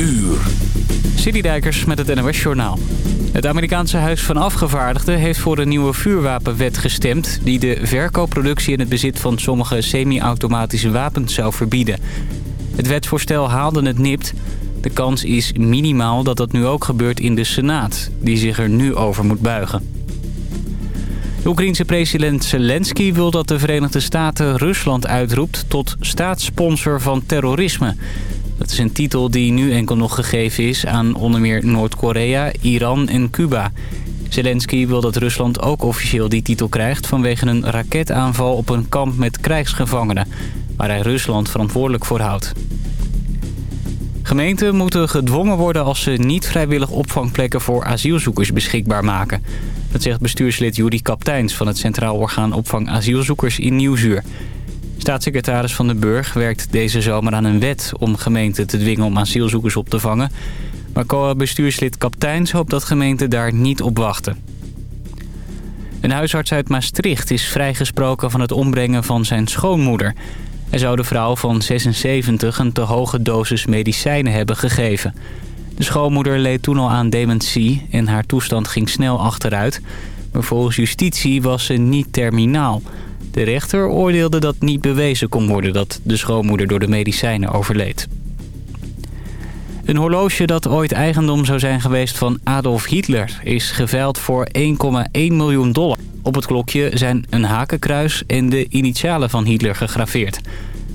uur. Citydijkers met het NOS Journaal. Het Amerikaanse Huis van Afgevaardigden heeft voor een nieuwe vuurwapenwet gestemd... die de verkoopproductie en het bezit van sommige semi-automatische wapens zou verbieden. Het wetsvoorstel haalde het nipt. De kans is minimaal dat dat nu ook gebeurt in de Senaat... die zich er nu over moet buigen. De Oekraïense president Zelensky wil dat de Verenigde Staten Rusland uitroept... tot staatssponsor van terrorisme... Dat is een titel die nu enkel nog gegeven is aan onder meer Noord-Korea, Iran en Cuba. Zelensky wil dat Rusland ook officieel die titel krijgt... vanwege een raketaanval op een kamp met krijgsgevangenen... waar hij Rusland verantwoordelijk voor houdt. Gemeenten moeten gedwongen worden als ze niet vrijwillig opvangplekken voor asielzoekers beschikbaar maken. Dat zegt bestuurslid Judy Kapteins van het Centraal Orgaan Opvang Asielzoekers in Nieuwzuur. Staatssecretaris Van den Burg werkt deze zomer aan een wet om gemeenten te dwingen om asielzoekers op te vangen. Maar COA-bestuurslid Kapteins hoopt dat gemeenten daar niet op wachten. Een huisarts uit Maastricht is vrijgesproken van het ombrengen van zijn schoonmoeder. Hij zou de vrouw van 76 een te hoge dosis medicijnen hebben gegeven. De schoonmoeder leed toen al aan dementie en haar toestand ging snel achteruit. Maar volgens justitie was ze niet terminaal... De rechter oordeelde dat niet bewezen kon worden dat de schoonmoeder door de medicijnen overleed. Een horloge dat ooit eigendom zou zijn geweest van Adolf Hitler is geveild voor 1,1 miljoen dollar. Op het klokje zijn een hakenkruis en de initialen van Hitler gegraveerd.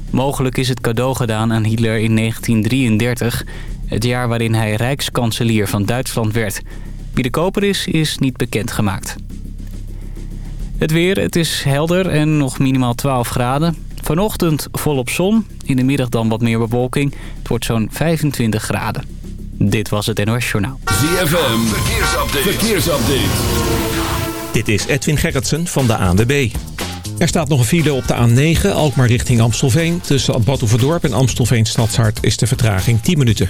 Mogelijk is het cadeau gedaan aan Hitler in 1933, het jaar waarin hij rijkskanselier van Duitsland werd. Wie de koper is, is niet bekendgemaakt. Het weer, het is helder en nog minimaal 12 graden. Vanochtend volop zon, in de middag dan wat meer bewolking. Het wordt zo'n 25 graden. Dit was het NOS Journaal. ZFM, verkeersupdate. verkeersupdate. Dit is Edwin Gerritsen van de ANWB. Er staat nog een file op de A9, Alkmaar richting Amstelveen. Tussen Badhoevedorp en Amstelveen Stadshart is de vertraging 10 minuten.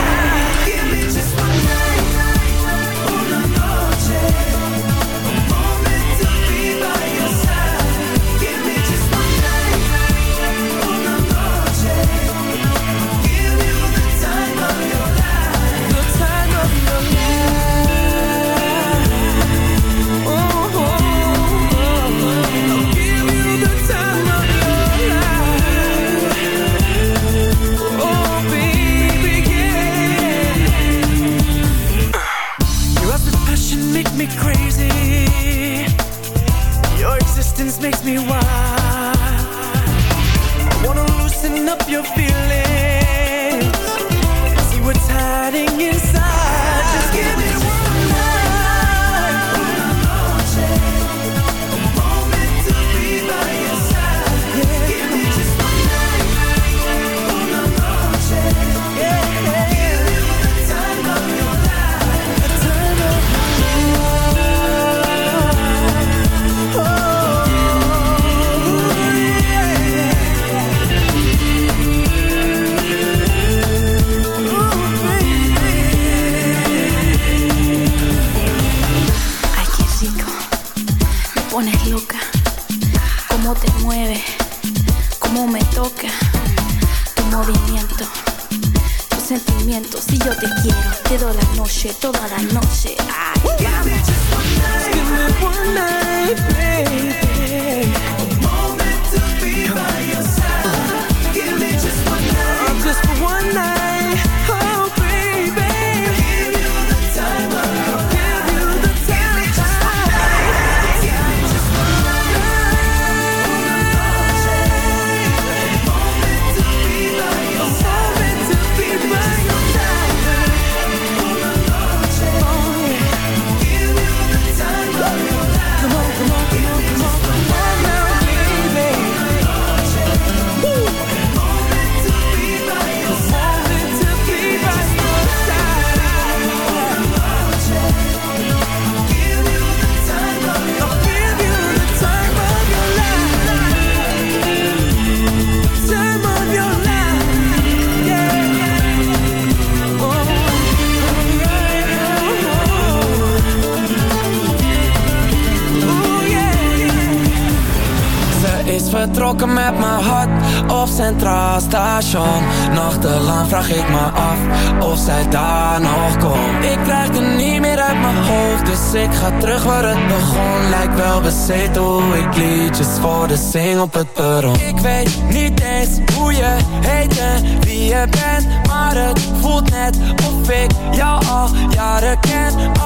Vertrokken met mijn hart op Centraal Station Nachtelang vraag ik me af of zij daar nog komt. Ik krijg er niet meer uit mijn hoofd Dus ik ga terug waar het begon. Lijkt wel bezeten hoe ik liedjes voor de zing op het perron. Ik weet niet eens hoe je heet en wie je bent Maar het voelt net of ik jou al jaren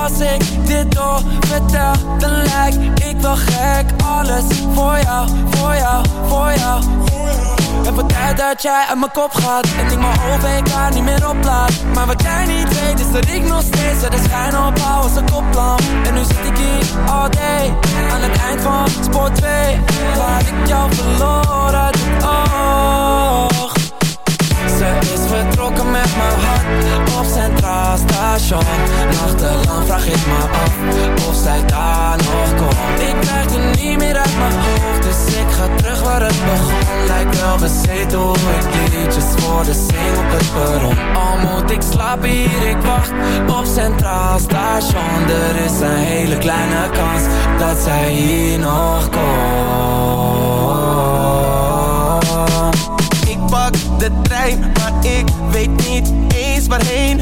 Als ik dit door vertel dan lijk ik wel gek. Alles voor jou, voor jou, voor jou. Het wordt tijd dat jij uit mijn kop gaat En ik mijn OVK niet meer oplaat Maar wat jij niet weet is dat ik nog steeds De schijn opbouw als een koplamp En nu zit ik hier all day Aan het eind van sport 2 Waar ik jou verloren uit het oog. Ze is vertrokken met mijn hart Op Centraal Station vraag ik me af Of zij daar nog komt. Ik krijg er niet meer uit mijn hoofd Dus ik ga terug waar het begon. Lijkt wel bezeten hoe ik liedjes voor de zing op het perron. Al moet ik slapen hier, ik wacht op Centraal Station. Er is een hele kleine kans Dat zij hier nog komt. Ik pak de trein, maar ik weet niet eens waarheen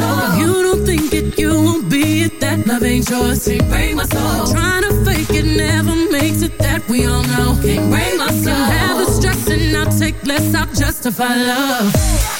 soul. You don't think it, you won't be it. That love ain't yours. Can't break my soul. Trying to fake it never makes it. That we all know. Can't break my soul. Have the stress and I'll take less. I'll justify love.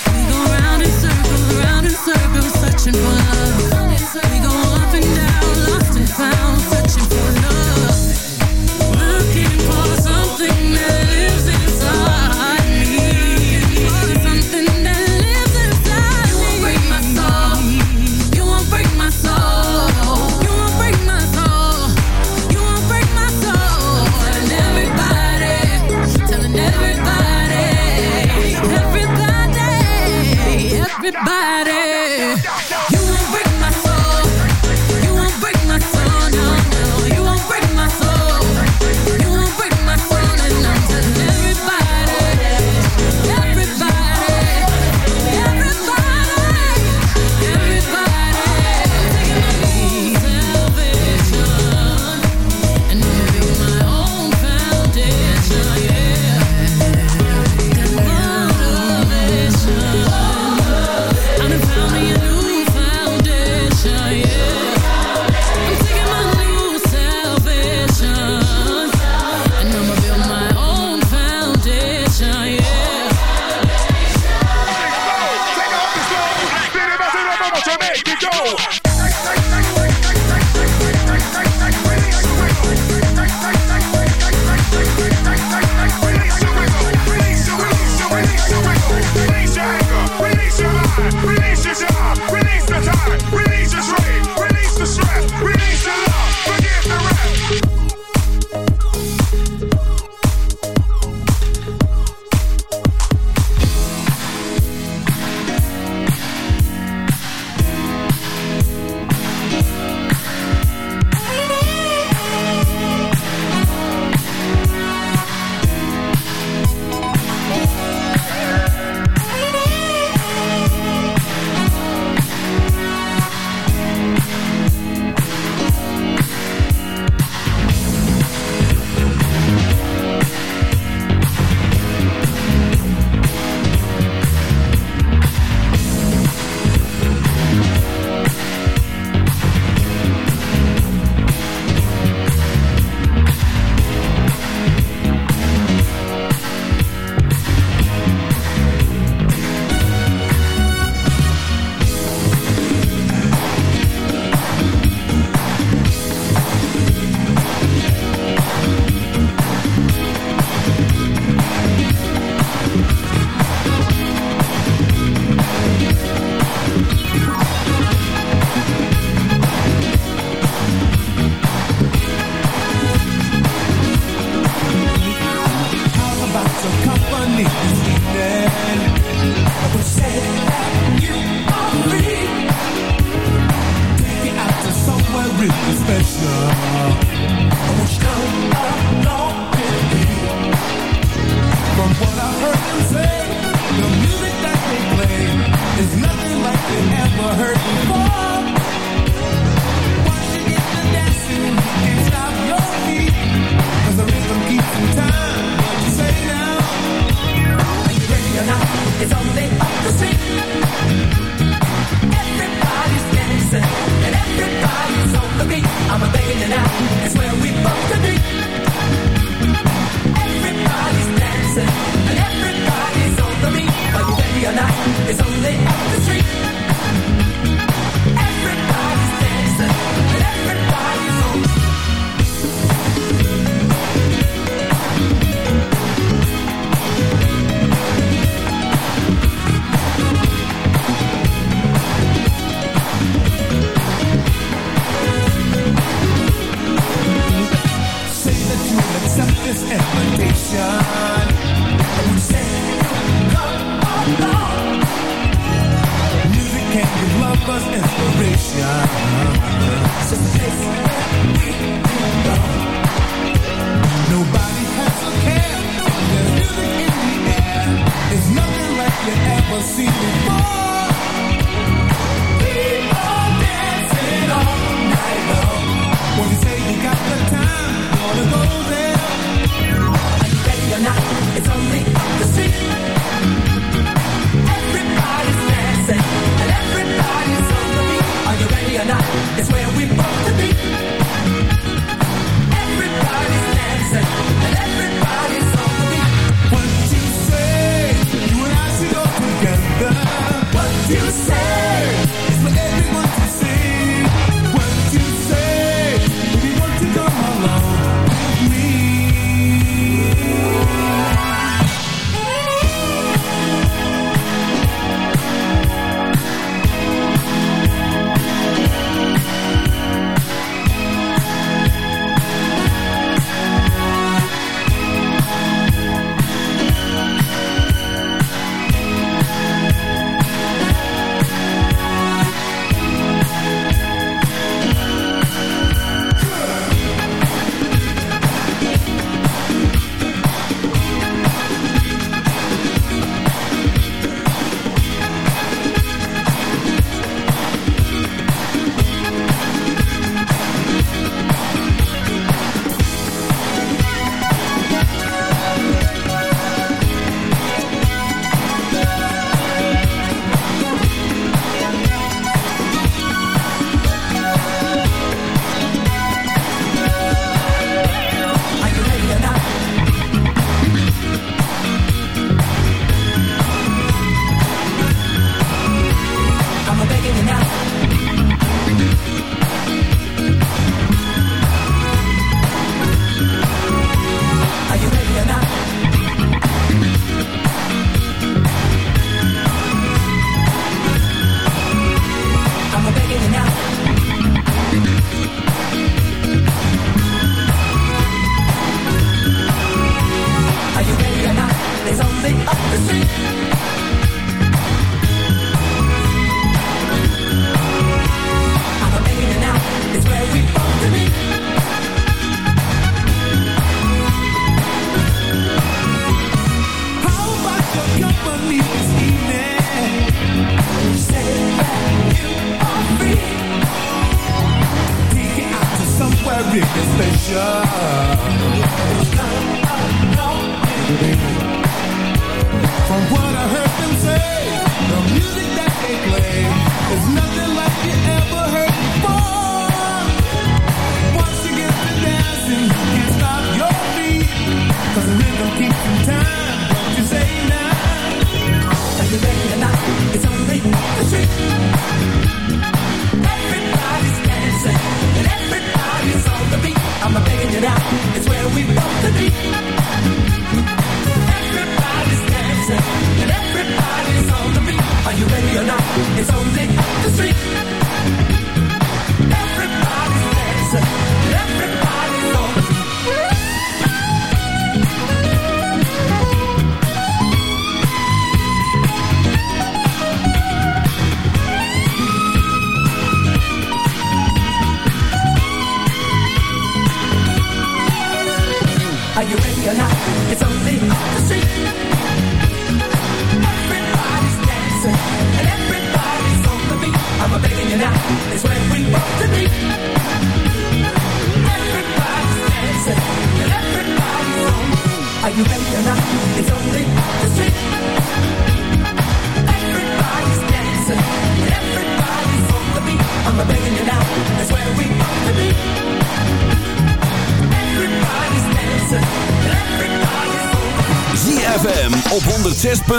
It's only up the street.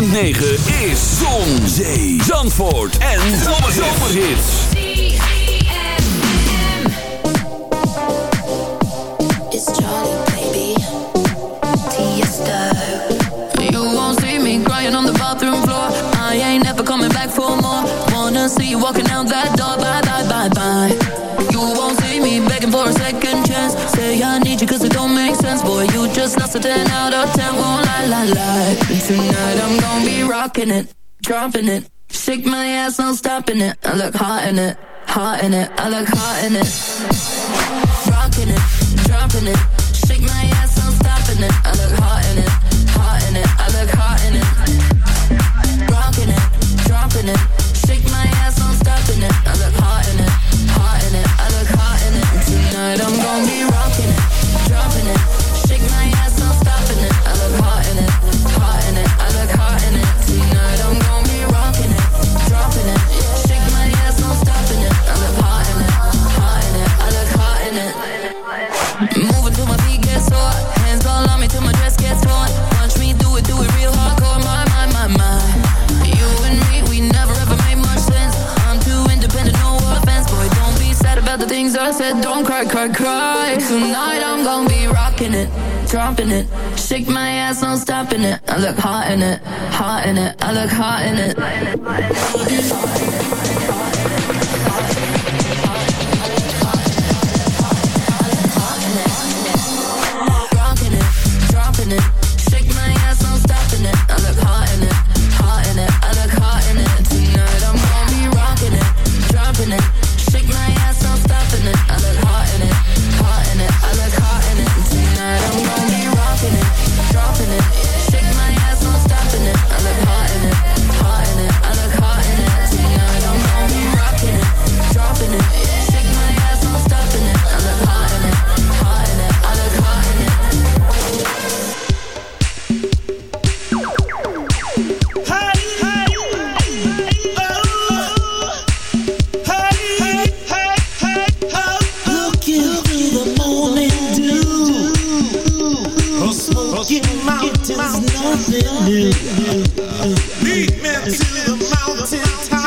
106.9 in it. I look hot in it. mountain top.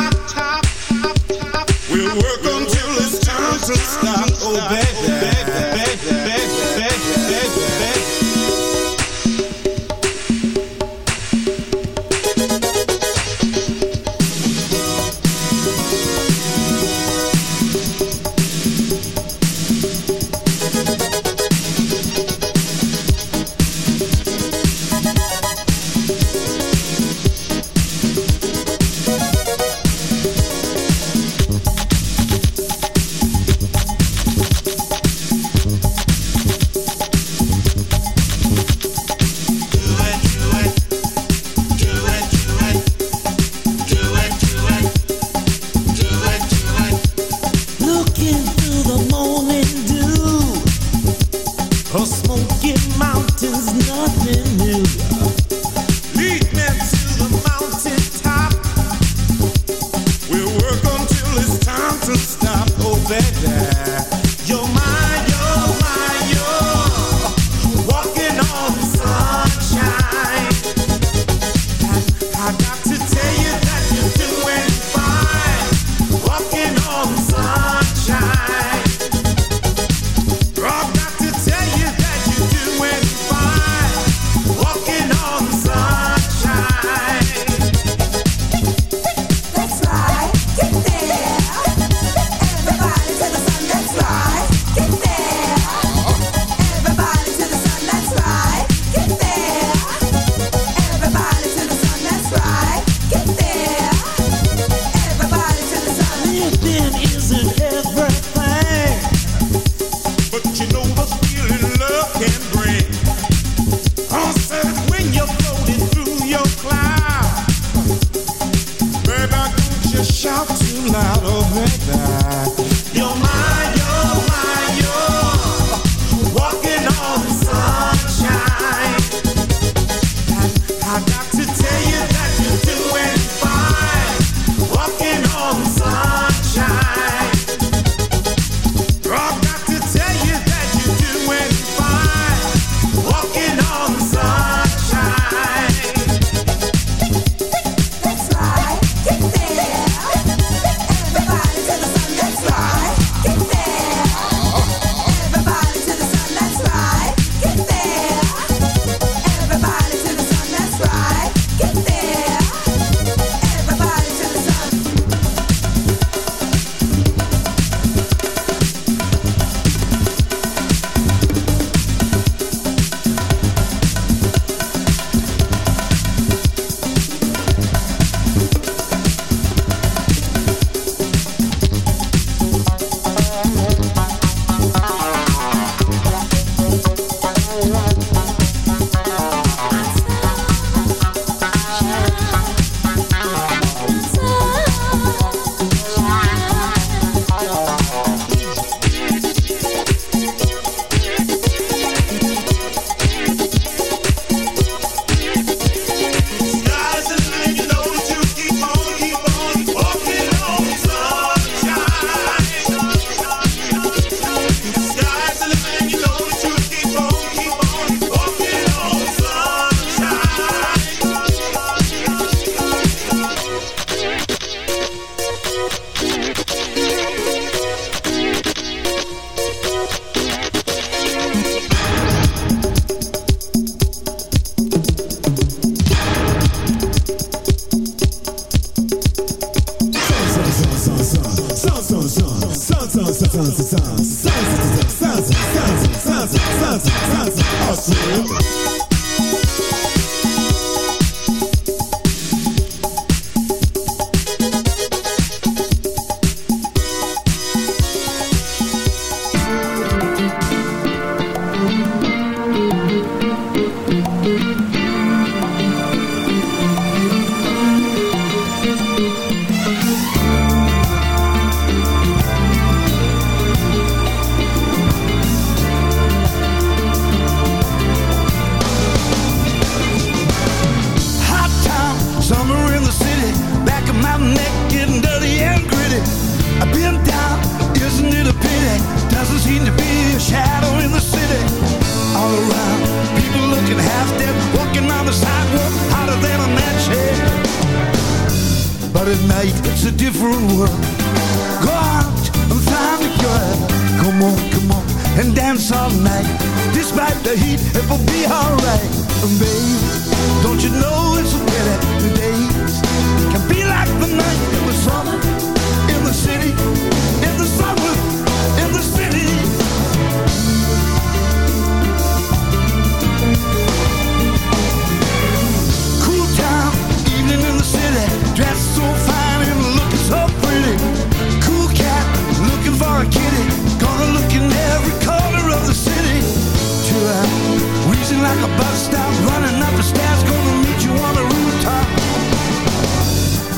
Wheezing like a bus stop, running up the stairs, gonna meet you on the rooftop.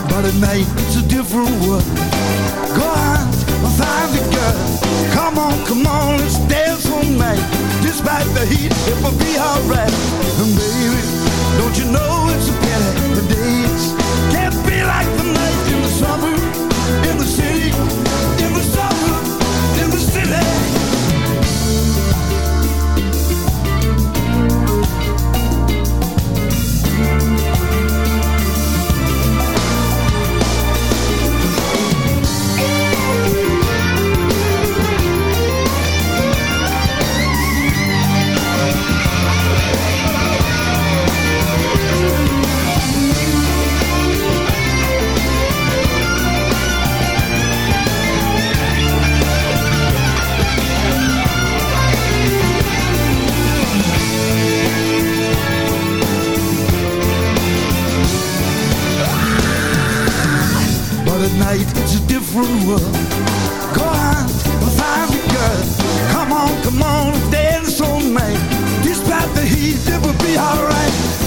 But at night it's a different world. Go on, find the girl. Come on, come on, let's dance all night. Despite the heat, it will be alright. And baby, don't you know it's a pity night it's a different world. Go on, find a girl. Come on, come on, dance all night. Despite the heat, it will be alright.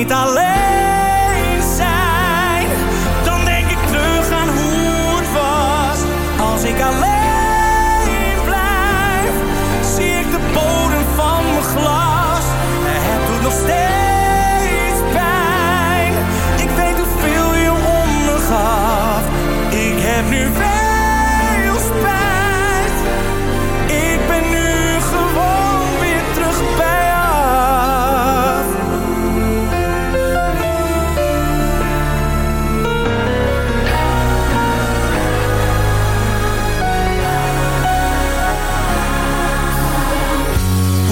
niet alleen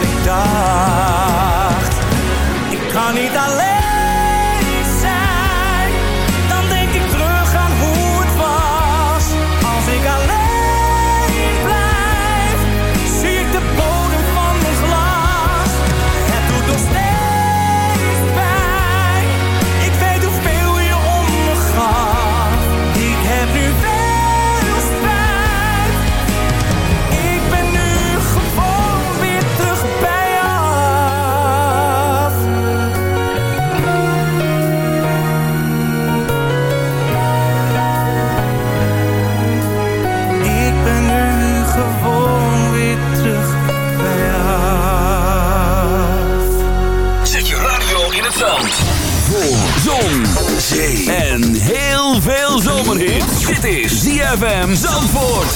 Ik dacht. Ik kan niet alleen Dit is ZFM Zandvoort.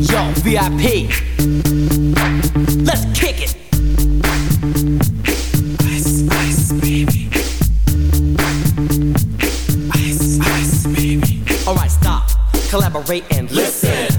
Yo, VIP. Let's kick it. Ice, ice, baby. Ice, ice, baby. Alright, stop. Collaborate and listen.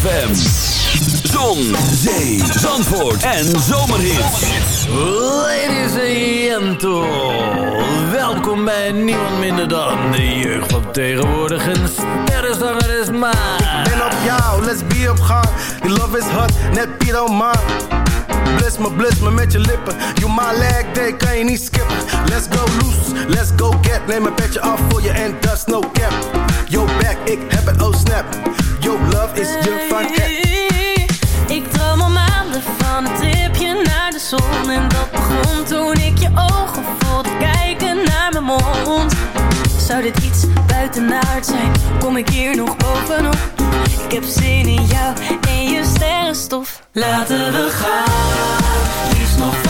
ZFM. Zon, zee, zandvoort en zomerhit. Ladies and gentlemen, welkom bij niemand minder dan de jeugd van tegenwoordig. Een sterrenzanger is maar. Ik ben op jou, let's be op gang. Love is hot, net Piet man. Bliss me, bliss me met je lippen. You my leg day, kan je niet skippen. Let's go loose, let's go get. Neem een petje af voor je en that's no cap. Yo back, ik heb het, oh snap. Yo love is je fun Ik droom al maanden van een tripje naar de zon. En dat begon toen ik je ogen voelde kijken naar mijn mond. Zou dit iets buitenaard zijn? Kom ik hier nog bovenop? Ik heb zin in jou en je sterrenstof. Laten we gaan, liefst nog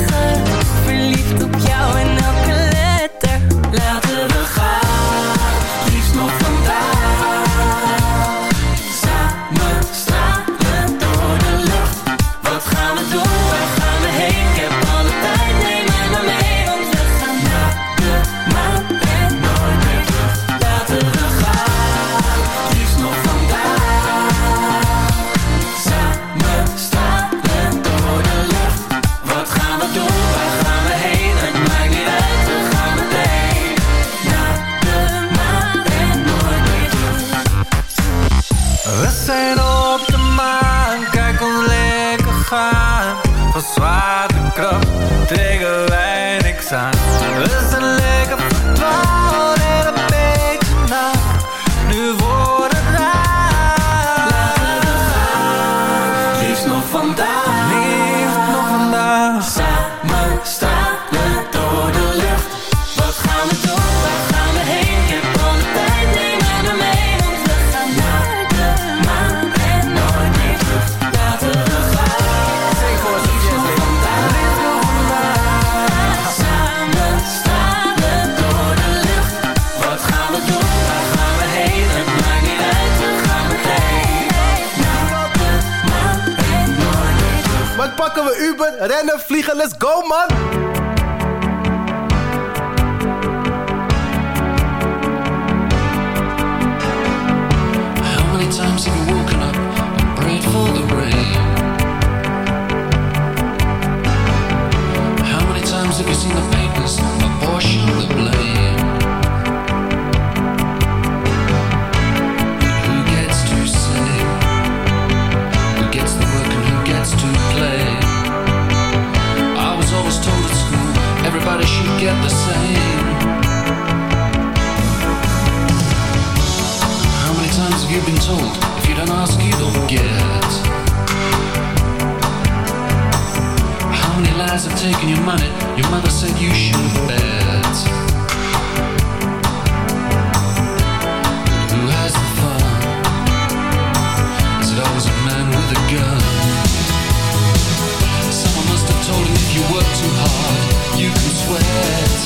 liefst op jou en let's go. guys have taken your money. Your mother said you should have bet. Who has the fun? Is it always a man with a gun? Someone must have told him if you work too hard, you can sweat.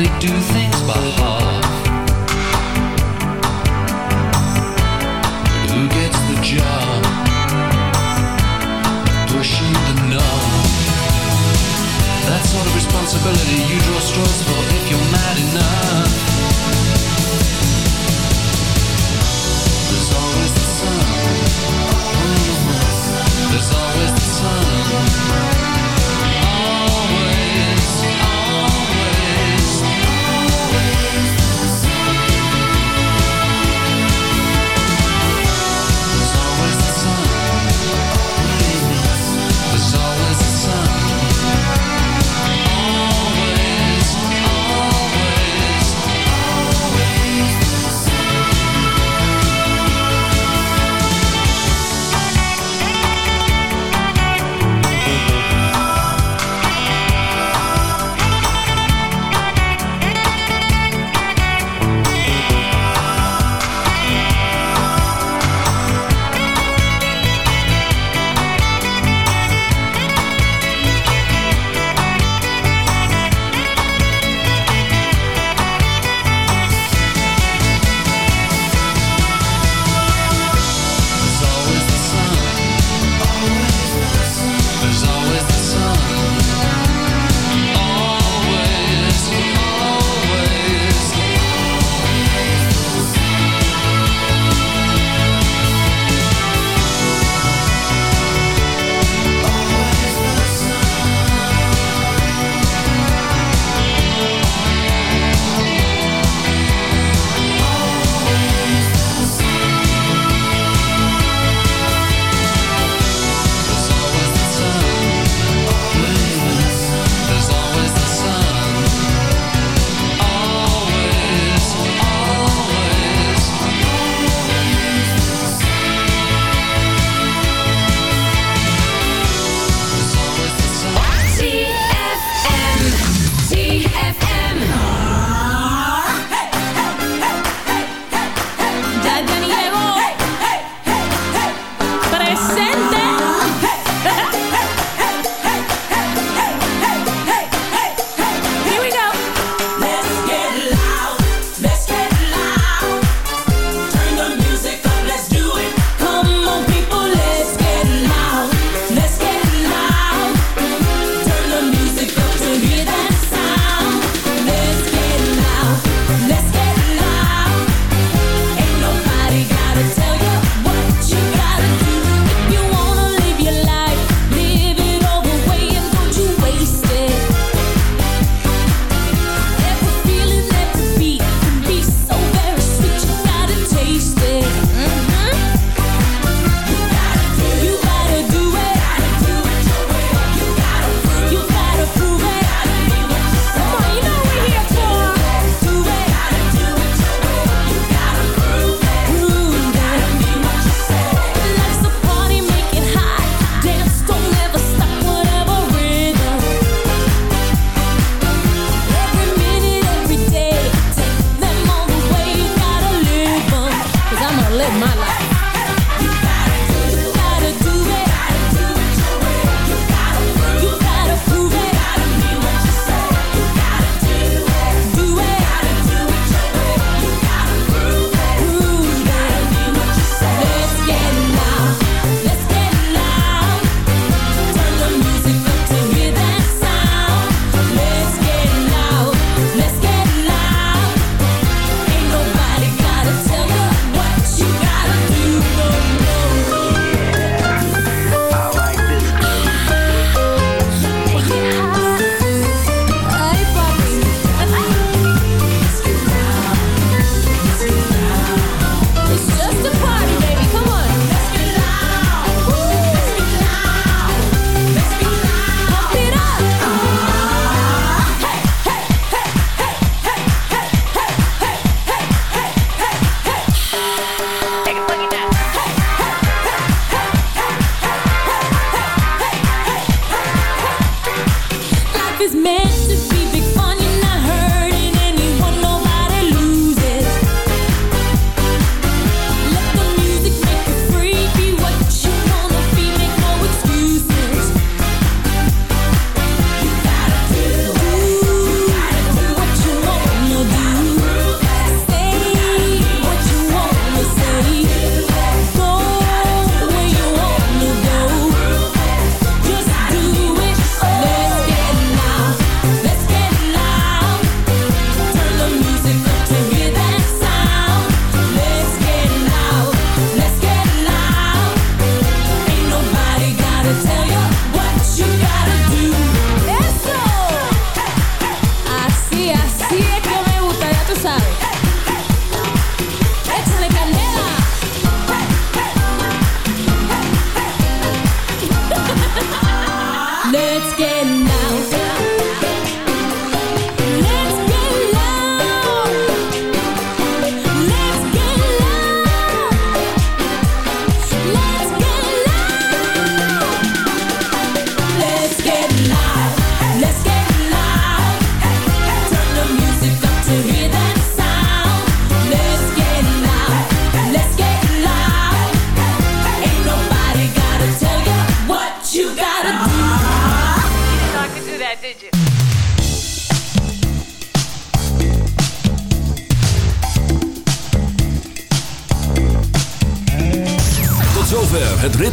only do things by heart.